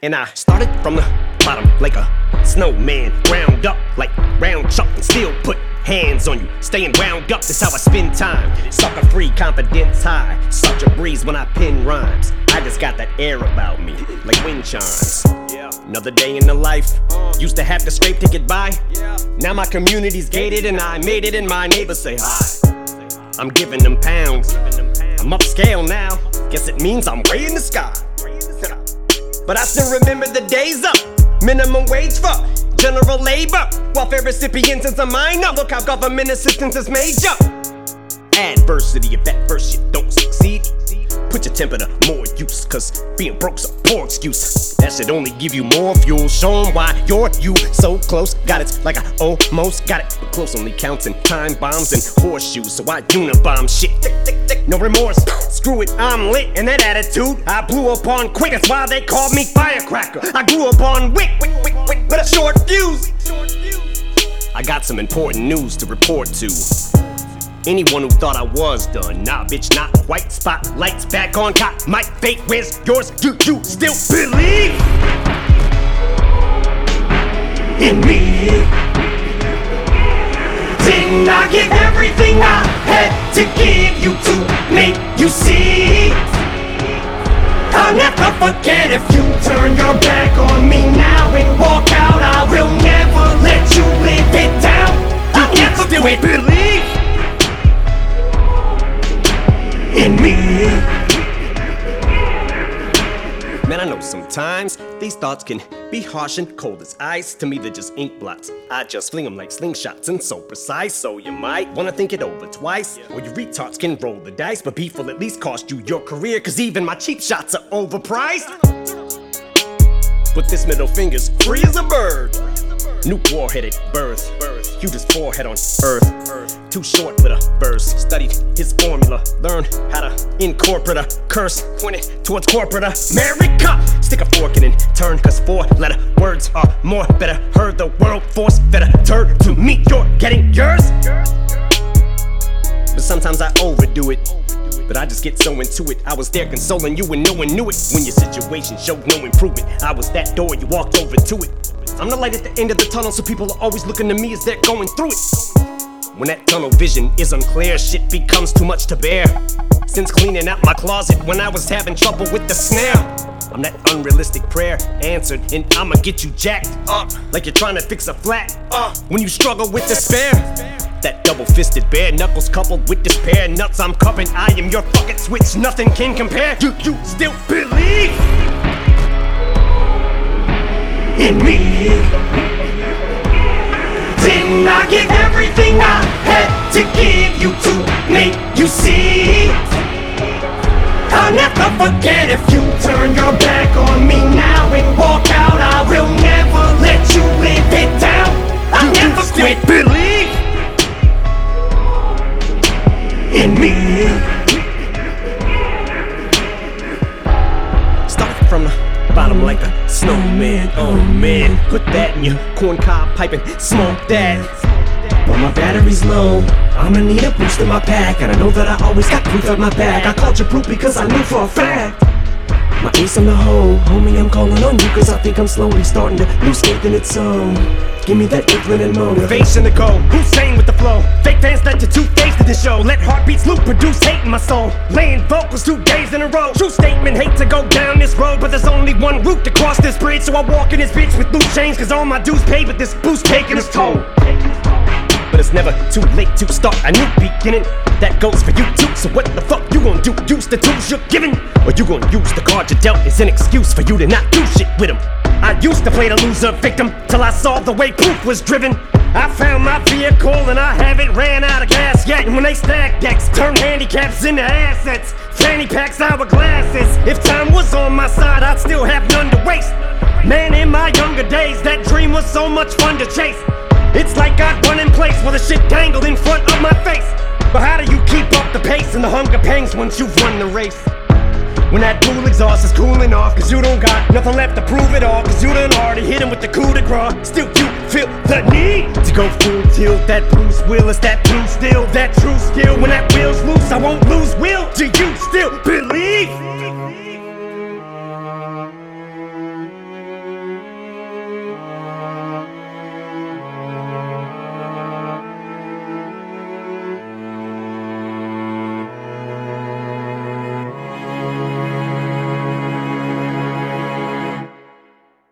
And I started from the bottom like a snowman. Ground up like round chuck and still put hands on you. Staying wound up, that's how I spend time. Sucker free, confidence high. Such a breeze when I pen rhymes. I just got that air about me, like wind chimes. Another day in the life. Uh. Used to have to scrape to get by. Now my community's gated and I made it and my neighbors say hi. I'm giving them pounds. I'm upscale now. Guess it means I'm way in the sky. But I still remember the days up. Minimum wage for general labor. Welfare recipients since a minor. Look how government assistance is major. Adversity, if at first you don't succeed. Put your temper to more use, cause being broke's a poor excuse. That should only give you more fuel. Show 'em why you're you so close. Got it like I almost got it. But close only counts in time bombs and horseshoes. So I unibomb shit. No remorse. Screw it, I'm lit. And that attitude I blew up on quick. That's why they called me firecracker. I grew up on wick, wick, wick, wick, with a short fuse. I got some important news to report to. Anyone who thought I was done, nah, bitch, not quite. Spotlights back on cop. My fate, where's yours? Do you still believe in me? Didn't I give everything I had to give you to make you see? I'll never forget if you turn your back on me in me. Man, I know sometimes these thoughts can be harsh and cold as ice. To me, they're just ink blots. I just fling them like slingshots and so precise. So you might wanna think it over twice. Or you retards can roll the dice, but beef will at least cost you your career. Cause even my cheap shots are overpriced. But this middle finger's free as a bird. Nuke warhead at birth. Hugest forehead on earth. earth. Too short with a burst. Studied his formula. Learn how to incorporate a curse. Point it towards corporate America. Stick a fork in and turn. Cause four letter words are more better. Heard the world force better. Turn to me. You're getting yours. But sometimes I overdo it. But I just get so into it. I was there consoling you and no one knew it. When your situation showed no improvement, I was that door you walked over to it. I'm the light at the end of the tunnel, so people are always looking to me as they're going through it. When that tunnel vision is unclear, shit becomes too much to bear. Since cleaning out my closet when I was having trouble with the snare. I'm that unrealistic prayer answered, and I'ma get you jacked up like you're trying to fix a flat. Uh, when you struggle with despair. That double fisted bare knuckles coupled with despair nuts I'm cupping. I am your fucking switch, nothing can compare. You, you still bottom like a snowman. Oh man, put that in your corn cob pipe and smoke that. But my battery's low. I'ma need a boost in my pack, and I know that I always got proof at my back. I called you proof because I knew for a fact. My ace in the hole, homie, I'm calling on you cause I think I'm slowly starting to lose faith in its own. Give me that inkling and motivation to go. Hussein with the flow. Fake fans let you two-faced to the show. Let heartbeats loop, produce hate in my soul. Laying vocals two days in a row. True statement, hate to go down this road, but there's only one route to cross this bridge. So I walk in this bitch with loose chains, cause all my dues paid, but this boost taking its toll. But it's never too late to start a new beginning. That goes for you too. So what the fuck you gonna do? Use the tools you're given, or you gonna use the card you dealt as an excuse for you to not do shit with them? I used to play the loser victim till I saw the way proof was driven. I found my vehicle and I haven't ran out of gas yet. And when they stack decks, turn handicaps into assets. Fanny packs, hourglasses. If time was on my side, I'd still have none to waste. Man, in my younger days, that dream was so much fun to chase. It's like I'd run in place while the shit dangled in front of my face. But how do you keep up the pace and the hunger pangs once you've won the race? When that dual exhaust is cooling off, cause you don't got nothing left to prove it all, cause you done already hit him with the coup de grace. Still, you feel the need to go full tilt. That Bruce Willis, that blue still, that true skill. When that wheel's loose, I won't lose will. Do you still believe?